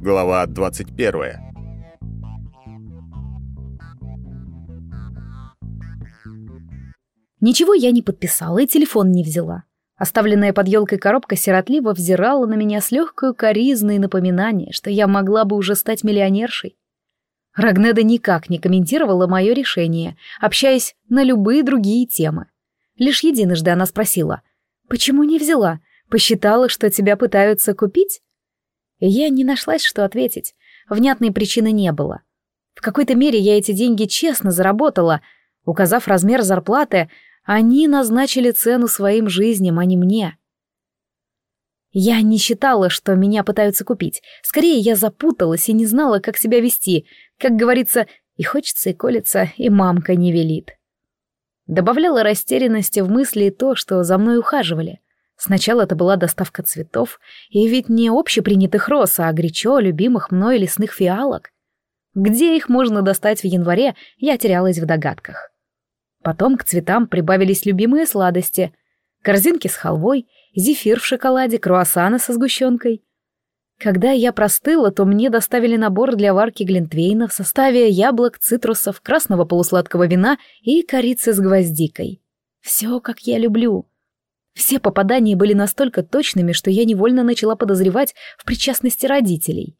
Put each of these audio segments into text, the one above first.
Глава 21. Ничего я не подписала и телефон не взяла. Оставленная под елкой коробка сиротливо взирала на меня с легкой коризной напоминание, что я могла бы уже стать миллионершей. Рагнеда никак не комментировала мое решение, общаясь на любые другие темы. Лишь единожды она спросила, «Почему не взяла? Посчитала, что тебя пытаются купить?» И я не нашлась, что ответить. Внятной причины не было. В какой-то мере я эти деньги честно заработала. Указав размер зарплаты, они назначили цену своим жизням, а не мне. Я не считала, что меня пытаются купить. Скорее, я запуталась и не знала, как себя вести. Как говорится, и хочется, и колется, и мамка не велит. Добавляла растерянности в мысли то, что за мной ухаживали. Сначала это была доставка цветов, и ведь не общепринятых роз, а горячо любимых мной лесных фиалок. Где их можно достать в январе, я терялась в догадках. Потом к цветам прибавились любимые сладости. Корзинки с халвой, зефир в шоколаде, круассаны со сгущенкой. Когда я простыла, то мне доставили набор для варки глинтвейна в составе яблок, цитрусов, красного полусладкого вина и корицы с гвоздикой. Все, как я люблю. Все попадания были настолько точными, что я невольно начала подозревать в причастности родителей.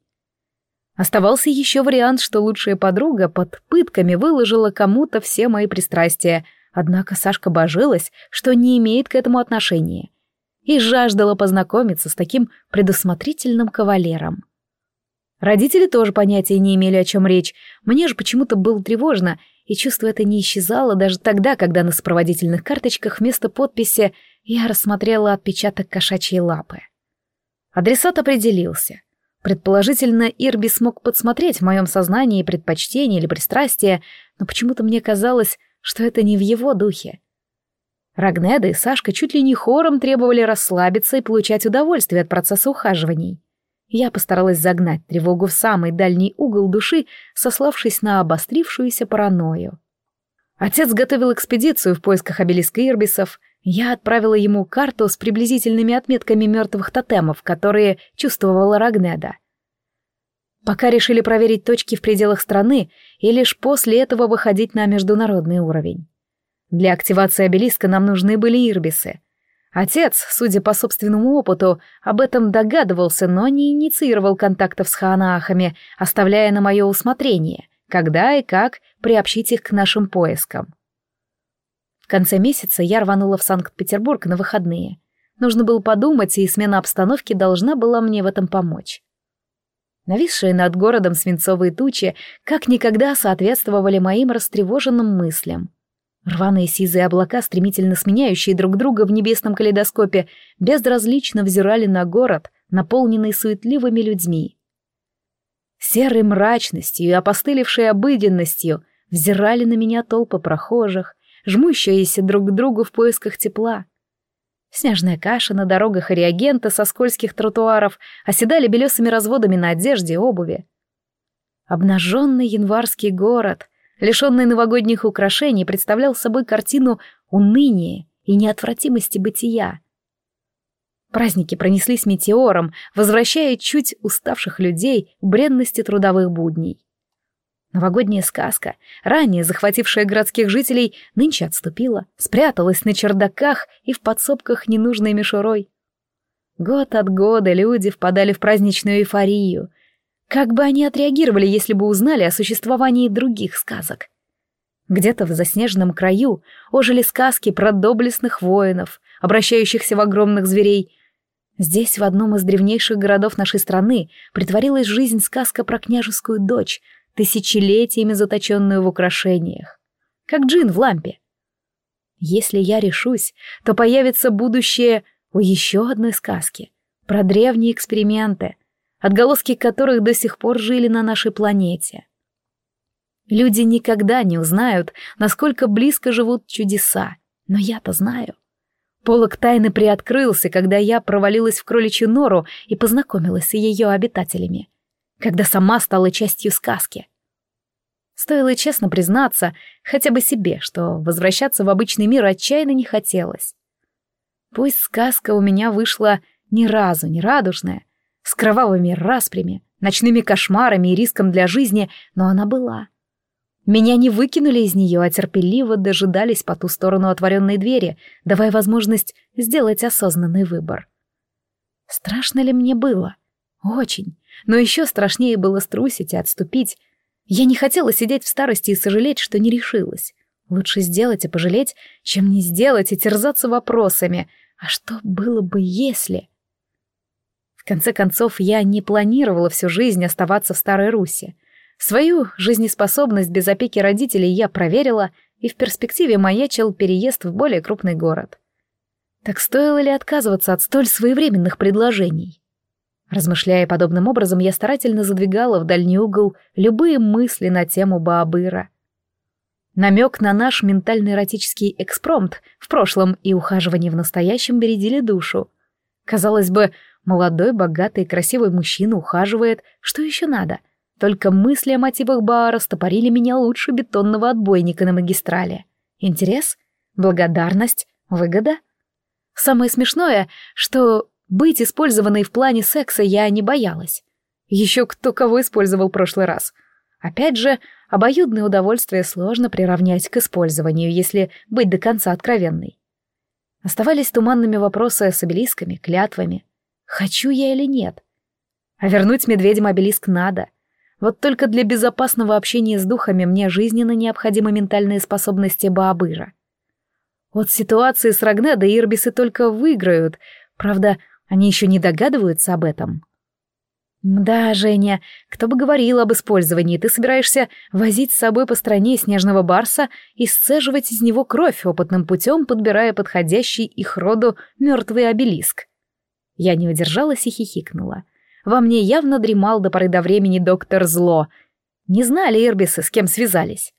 Оставался еще вариант, что лучшая подруга под пытками выложила кому-то все мои пристрастия, однако Сашка божилась, что не имеет к этому отношения, и жаждала познакомиться с таким предусмотрительным кавалером. Родители тоже понятия не имели, о чем речь, мне же почему-то было тревожно, и чувство это не исчезало даже тогда, когда на сопроводительных карточках вместо подписи я рассмотрела отпечаток кошачьей лапы. Адресат определился. Предположительно, Ирби смог подсмотреть в моем сознании предпочтения или пристрастия, но почему-то мне казалось, что это не в его духе. Рагнеда и Сашка чуть ли не хором требовали расслабиться и получать удовольствие от процесса ухаживаний. Я постаралась загнать тревогу в самый дальний угол души, сославшись на обострившуюся паранойю. Отец готовил экспедицию в поисках обелиска Ирбисов. Я отправила ему карту с приблизительными отметками мертвых тотемов, которые чувствовала Рагнеда. Пока решили проверить точки в пределах страны и лишь после этого выходить на международный уровень. Для активации обелиска нам нужны были ирбисы — Отец, судя по собственному опыту, об этом догадывался, но не инициировал контактов с ханаахами, оставляя на мое усмотрение, когда и как приобщить их к нашим поискам. В конце месяца я рванула в Санкт-Петербург на выходные. Нужно было подумать, и смена обстановки должна была мне в этом помочь. Нависшие над городом свинцовые тучи как никогда соответствовали моим растревоженным мыслям. Рваные сизые облака, стремительно сменяющие друг друга в небесном калейдоскопе, безразлично взирали на город, наполненный суетливыми людьми. Серой мрачностью и опостылевшей обыденностью взирали на меня толпы прохожих, жмущиеся друг к другу в поисках тепла. Снежная каша на дорогах реагента со скользких тротуаров оседали белесыми разводами на одежде и обуви. Обнаженный январский город — лишенный новогодних украшений, представлял собой картину уныния и неотвратимости бытия. Праздники пронеслись метеором, возвращая чуть уставших людей к бренности трудовых будней. Новогодняя сказка, ранее захватившая городских жителей, нынче отступила, спряталась на чердаках и в подсобках ненужной мишурой. Год от года люди впадали в праздничную эйфорию, как бы они отреагировали, если бы узнали о существовании других сказок? Где-то в заснеженном краю ожили сказки про доблестных воинов, обращающихся в огромных зверей. Здесь, в одном из древнейших городов нашей страны, притворилась жизнь сказка про княжескую дочь, тысячелетиями заточенную в украшениях. Как джин в лампе. Если я решусь, то появится будущее у еще одной сказки про древние эксперименты — отголоски которых до сих пор жили на нашей планете. Люди никогда не узнают, насколько близко живут чудеса, но я-то знаю. Полок тайны приоткрылся, когда я провалилась в кроличью нору и познакомилась с ее обитателями, когда сама стала частью сказки. Стоило честно признаться, хотя бы себе, что возвращаться в обычный мир отчаянно не хотелось. Пусть сказка у меня вышла ни разу не радужная, с кровавыми распрями, ночными кошмарами и риском для жизни, но она была. Меня не выкинули из нее, а терпеливо дожидались по ту сторону отворенной двери, давая возможность сделать осознанный выбор. Страшно ли мне было? Очень. Но еще страшнее было струсить и отступить. Я не хотела сидеть в старости и сожалеть, что не решилась. Лучше сделать и пожалеть, чем не сделать и терзаться вопросами. А что было бы, если... В конце концов, я не планировала всю жизнь оставаться в Старой Руси. Свою жизнеспособность без опеки родителей я проверила, и в перспективе маячил переезд в более крупный город. Так стоило ли отказываться от столь своевременных предложений? Размышляя подобным образом, я старательно задвигала в дальний угол любые мысли на тему Баабыра. Намек на наш ментально-эротический экспромт в прошлом и ухаживание в настоящем бередили душу. Казалось бы, молодой, богатый и красивый мужчина ухаживает, что еще надо? Только мысли о мотивах Баара стопорили меня лучше бетонного отбойника на магистрали. Интерес? Благодарность? Выгода? Самое смешное, что быть использованной в плане секса я не боялась. Еще кто кого использовал в прошлый раз. Опять же, обоюдное удовольствие сложно приравнять к использованию, если быть до конца откровенной. Оставались туманными вопросы с обелисками, клятвами. Хочу я или нет? А вернуть медведям обелиск надо — вот только для безопасного общения с духами мне жизненно необходимы ментальные способности Баабыра. От ситуации с Рагнеда Ирбисы только выиграют, правда, они еще не догадываются об этом. «Да, Женя, кто бы говорил об использовании, ты собираешься возить с собой по стране снежного барса и сцеживать из него кровь опытным путем, подбирая подходящий их роду мертвый обелиск». Я не удержалась и хихикнула. Во мне явно дремал до поры до времени доктор Зло. Не знали Ирбисы, с кем связались.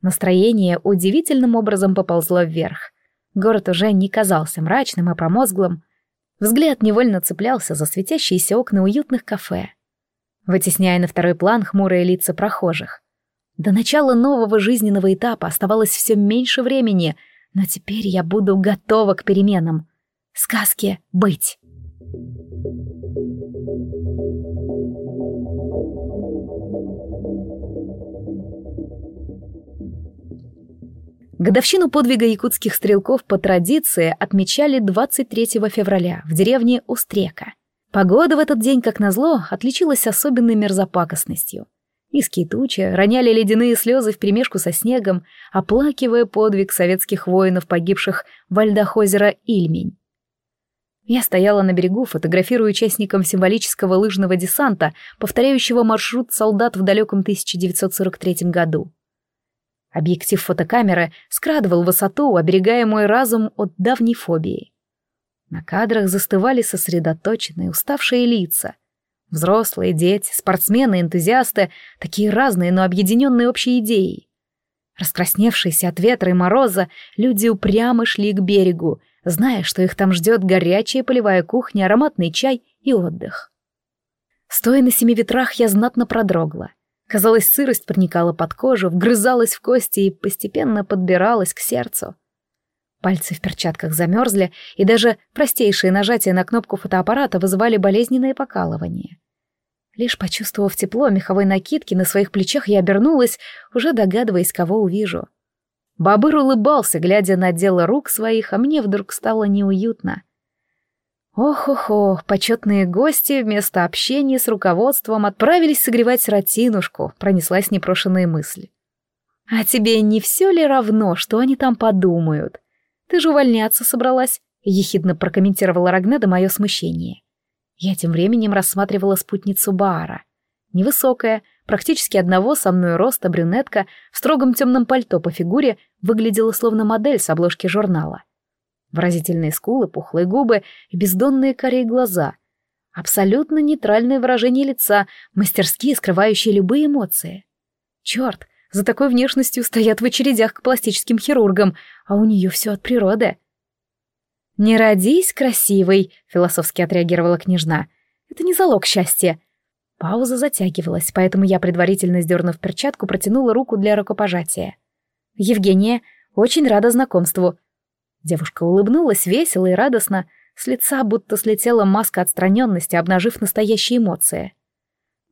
Настроение удивительным образом поползло вверх. Город уже не казался мрачным и промозглым. Взгляд невольно цеплялся за светящиеся окна уютных кафе, вытесняя на второй план хмурые лица прохожих. До начала нового жизненного этапа оставалось все меньше времени, но теперь я буду готова к переменам. Сказке быть. Годовщину подвига якутских стрелков по традиции отмечали 23 февраля в деревне Устрека. Погода в этот день, как назло, отличилась особенной мерзопакостностью. Низкие тучи роняли ледяные слезы вперемешку со снегом, оплакивая подвиг советских воинов, погибших в льдах озера Ильмень. Я стояла на берегу, фотографируя участникам символического лыжного десанта, повторяющего маршрут солдат в далеком 1943 году. Объектив фотокамеры скрадывал высоту, оберегая мой разум от давней фобии. На кадрах застывали сосредоточенные, уставшие лица. Взрослые, дети, спортсмены, энтузиасты, такие разные, но объединенные общей идеей. Раскрасневшиеся от ветра и мороза, люди упрямо шли к берегу, зная, что их там ждет горячая полевая кухня, ароматный чай и отдых. Стоя на семи ветрах, я знатно продрогла — Казалось, сырость проникала под кожу, вгрызалась в кости и постепенно подбиралась к сердцу. Пальцы в перчатках замерзли, и даже простейшие нажатия на кнопку фотоаппарата вызывали болезненное покалывание. Лишь почувствовав тепло меховой накидки на своих плечах, я обернулась, уже догадываясь, кого увижу. Бабыр улыбался, глядя на дело рук своих, а мне вдруг стало неуютно. Ох-ох-ох, почетные гости вместо общения с руководством отправились согревать ротинушку, пронеслась непрошенная мысль. «А тебе не все ли равно, что они там подумают? Ты же увольняться собралась», — ехидно прокомментировала Рагнеда мое смущение. Я тем временем рассматривала спутницу Баара. Невысокая, практически одного со мной роста брюнетка в строгом темном пальто по фигуре выглядела словно модель с обложки журнала. Выразительные скулы, пухлые губы и бездонные корей глаза. Абсолютно нейтральное выражение лица, мастерски скрывающие любые эмоции. Черт, за такой внешностью стоят в очередях к пластическим хирургам, а у нее все от природы. «Не родись красивой», — философски отреагировала княжна. «Это не залог счастья». Пауза затягивалась, поэтому я, предварительно сдернув перчатку, протянула руку для рукопожатия. «Евгения, очень рада знакомству. Девушка улыбнулась весело и радостно, с лица будто слетела маска отстраненности, обнажив настоящие эмоции.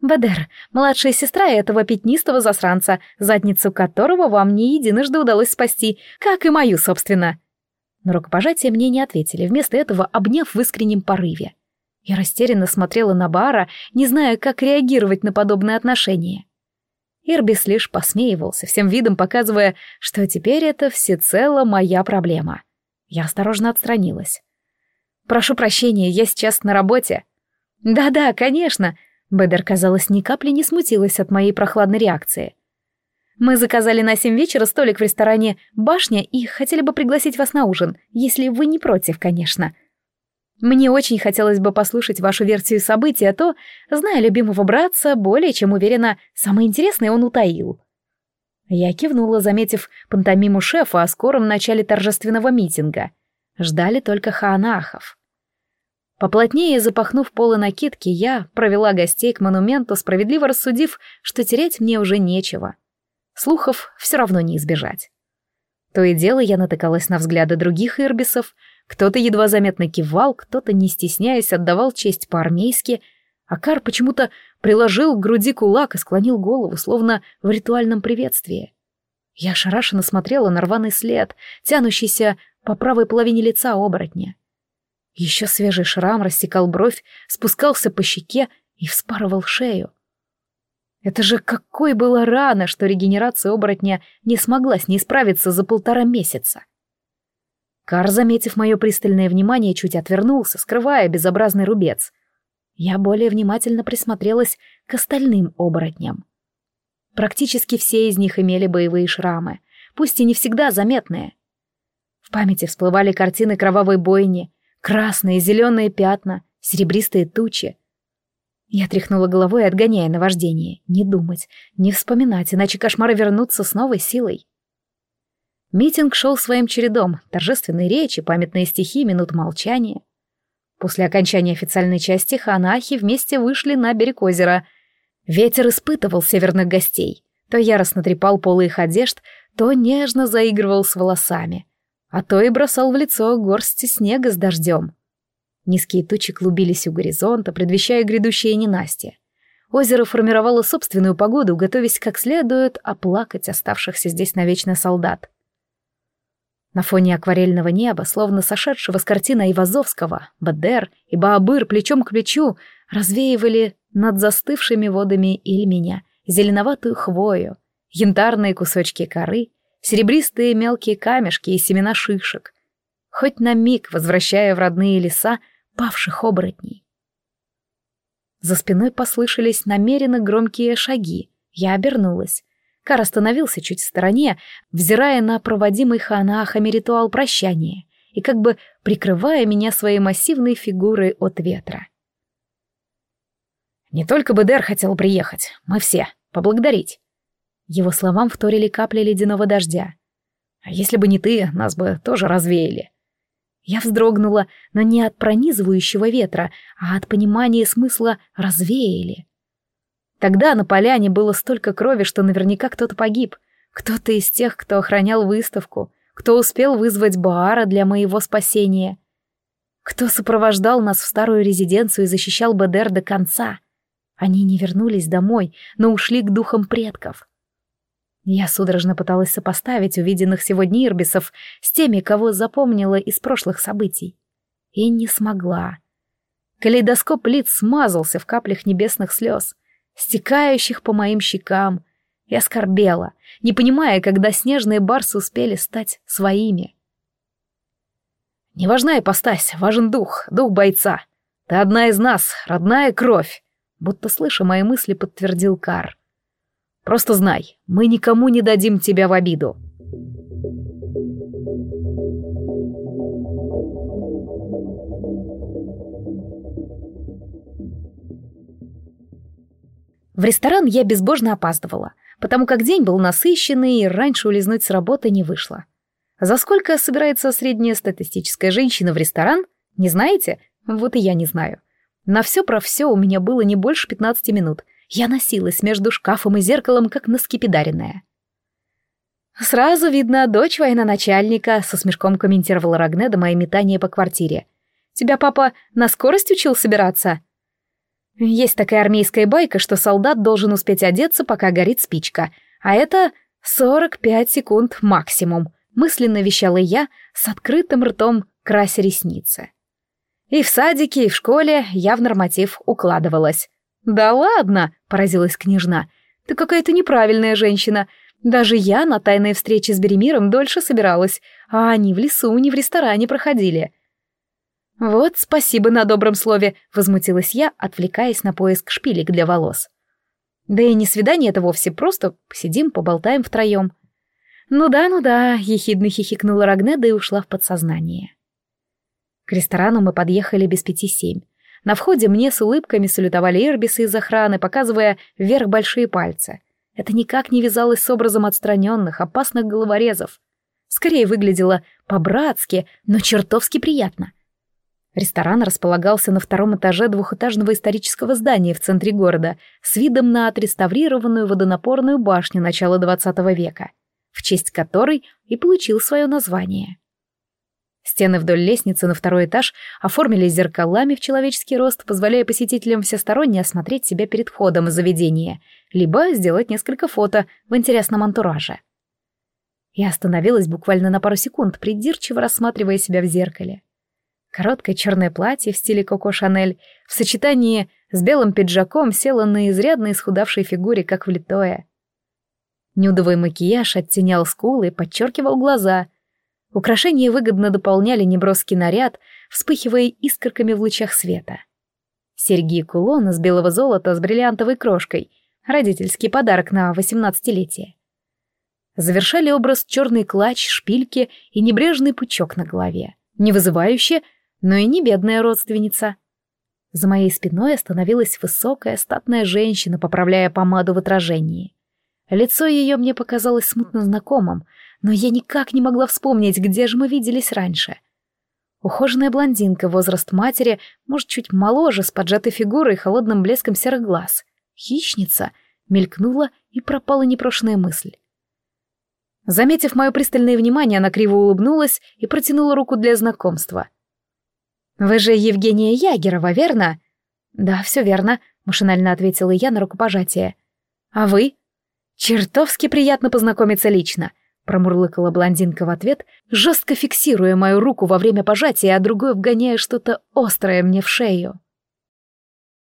«Бадер, младшая сестра этого пятнистого засранца, задницу которого вам не единожды удалось спасти, как и мою, собственно». На рукопожатие мне не ответили, вместо этого обняв в искреннем порыве. Я растерянно смотрела на Бара, не зная, как реагировать на подобное отношение. Ирбис лишь посмеивался, всем видом показывая, что теперь это всецело моя проблема. Я осторожно отстранилась. «Прошу прощения, я сейчас на работе». «Да-да, конечно», Бедер, казалось, ни капли не смутилась от моей прохладной реакции. «Мы заказали на семь вечера столик в ресторане «Башня» и хотели бы пригласить вас на ужин, если вы не против, конечно. Мне очень хотелось бы послушать вашу версию событий, а то, зная любимого братца, более чем уверена, самое интересное он утаил». Я кивнула, заметив пантомиму шефа о скором начале торжественного митинга. Ждали только хаанахов. Поплотнее запахнув полы накидки, я провела гостей к монументу, справедливо рассудив, что терять мне уже нечего. Слухов все равно не избежать. То и дело я натыкалась на взгляды других ирбисов, кто-то едва заметно кивал, кто-то, не стесняясь, отдавал честь по-армейски, а Кар почему-то приложил к груди кулак и склонил голову, словно в ритуальном приветствии. Я ошарашенно смотрела на рваный след, тянущийся по правой половине лица оборотня. Еще свежий шрам рассекал бровь, спускался по щеке и вспарывал шею. Это же какой была рана, что регенерация оборотня не смогла с ней справиться за полтора месяца. Кар, заметив мое пристальное внимание, чуть отвернулся, скрывая безобразный рубец. Я более внимательно присмотрелась к остальным оборотням. Практически все из них имели боевые шрамы, пусть и не всегда заметные. В памяти всплывали картины кровавой бойни, Красные, зеленые пятна, серебристые тучи. Я тряхнула головой, отгоняя наваждение. Не думать, не вспоминать, иначе кошмары вернутся с новой силой. Митинг шел своим чередом, торжественные речи, памятные стихи, минут молчания. После окончания официальной части ханахи вместе вышли на берег озера. Ветер испытывал северных гостей. То яростно трепал полы их одежд, то нежно заигрывал с волосами а то и бросал в лицо горсти снега с дождем. Низкие тучи клубились у горизонта, предвещая грядущее ненастье. Озеро формировало собственную погоду, готовясь как следует оплакать оставшихся здесь навечно солдат. На фоне акварельного неба, словно сошедшего с картины Айвазовского, Бадер и Баабыр плечом к плечу развеивали над застывшими водами Ильменя зеленоватую хвою, янтарные кусочки коры серебристые мелкие камешки и семена шишек, хоть на миг возвращая в родные леса павших оборотней. За спиной послышались намеренно громкие шаги. Я обернулась. Кар остановился чуть в стороне, взирая на проводимый ханаахами ритуал прощания и как бы прикрывая меня своей массивной фигурой от ветра. «Не только Бедер хотел приехать, мы все, поблагодарить. Его словам вторили капли ледяного дождя. «А если бы не ты, нас бы тоже развеяли». Я вздрогнула, но не от пронизывающего ветра, а от понимания смысла «развеяли». Тогда на поляне было столько крови, что наверняка кто-то погиб. Кто-то из тех, кто охранял выставку, кто успел вызвать Баара для моего спасения. Кто сопровождал нас в старую резиденцию и защищал Бедер до конца. Они не вернулись домой, но ушли к духам предков. Я судорожно пыталась сопоставить увиденных сегодня ирбисов с теми, кого запомнила из прошлых событий. И не смогла. Калейдоскоп лиц смазался в каплях небесных слез, стекающих по моим щекам. Я скорбела, не понимая, когда снежные барсы успели стать своими. «Не важна ипостась, важен дух, дух бойца. Ты одна из нас, родная кровь», будто слыша мои мысли, подтвердил Кар. Просто знай, мы никому не дадим тебя в обиду. В ресторан я безбожно опаздывала, потому как день был насыщенный и раньше улизнуть с работы не вышло. За сколько собирается средняя статистическая женщина в ресторан? Не знаете? Вот и я не знаю. На все про все у меня было не больше 15 минут, я носилась между шкафом и зеркалом, как наскепидаренная. «Сразу видно, дочь военачальника», — со смешком комментировала Рагнеда мои метания по квартире. «Тебя папа на скорость учил собираться?» Есть такая армейская байка, что солдат должен успеть одеться, пока горит спичка, а это 45 секунд максимум, мысленно вещала я с открытым ртом, крася ресницы. И в садике, и в школе я в норматив укладывалась. «Да ладно!» — поразилась княжна. «Ты какая-то неправильная женщина. Даже я на тайной встрече с Беремиром дольше собиралась, а они в лесу, не в ресторане проходили». «Вот спасибо на добром слове», — возмутилась я, отвлекаясь на поиск шпилек для волос. «Да и не свидание это вовсе, просто посидим, поболтаем втроем». «Ну да, ну да», — ехидно хихикнула Рагнеда и ушла в подсознание. К ресторану мы подъехали без пяти семь. На входе мне с улыбками салютовали эрбисы из охраны, показывая вверх большие пальцы. Это никак не вязалось с образом отстраненных, опасных головорезов. Скорее выглядело по-братски, но чертовски приятно. Ресторан располагался на втором этаже двухэтажного исторического здания в центре города с видом на отреставрированную водонапорную башню начала XX века, в честь которой и получил свое название. Стены вдоль лестницы на второй этаж оформились зеркалами в человеческий рост, позволяя посетителям всесторонне осмотреть себя перед входом в заведение, либо сделать несколько фото в интересном антураже. Я остановилась буквально на пару секунд, придирчиво рассматривая себя в зеркале. Короткое черное платье в стиле Коко Шанель в сочетании с белым пиджаком село на изрядно исхудавшей фигуре, как влитое. Нюдовый макияж оттенял скулы и подчеркивал глаза. Украшения выгодно дополняли неброский наряд, вспыхивая искорками в лучах света. Серьги и кулон из белого золота с бриллиантовой крошкой — родительский подарок на восемнадцатилетие. Завершали образ черный клатч, шпильки и небрежный пучок на голове. Не вызывающе, но и не бедная родственница. За моей спиной остановилась высокая статная женщина, поправляя помаду в отражении. Лицо ее мне показалось смутно знакомым, но я никак не могла вспомнить, где же мы виделись раньше. Ухоженная блондинка, возраст матери, может, чуть моложе, с поджатой фигурой и холодным блеском серых глаз. Хищница мелькнула и пропала непрошенная мысль. Заметив мое пристальное внимание, она криво улыбнулась и протянула руку для знакомства — «Вы же Евгения Ягерова, верно?» «Да, все верно», — машинально ответила я на рукопожатие. «А вы?» «Чертовски приятно познакомиться лично», — промурлыкала блондинка в ответ, жестко фиксируя мою руку во время пожатия, а другой вгоняя что-то острое мне в шею.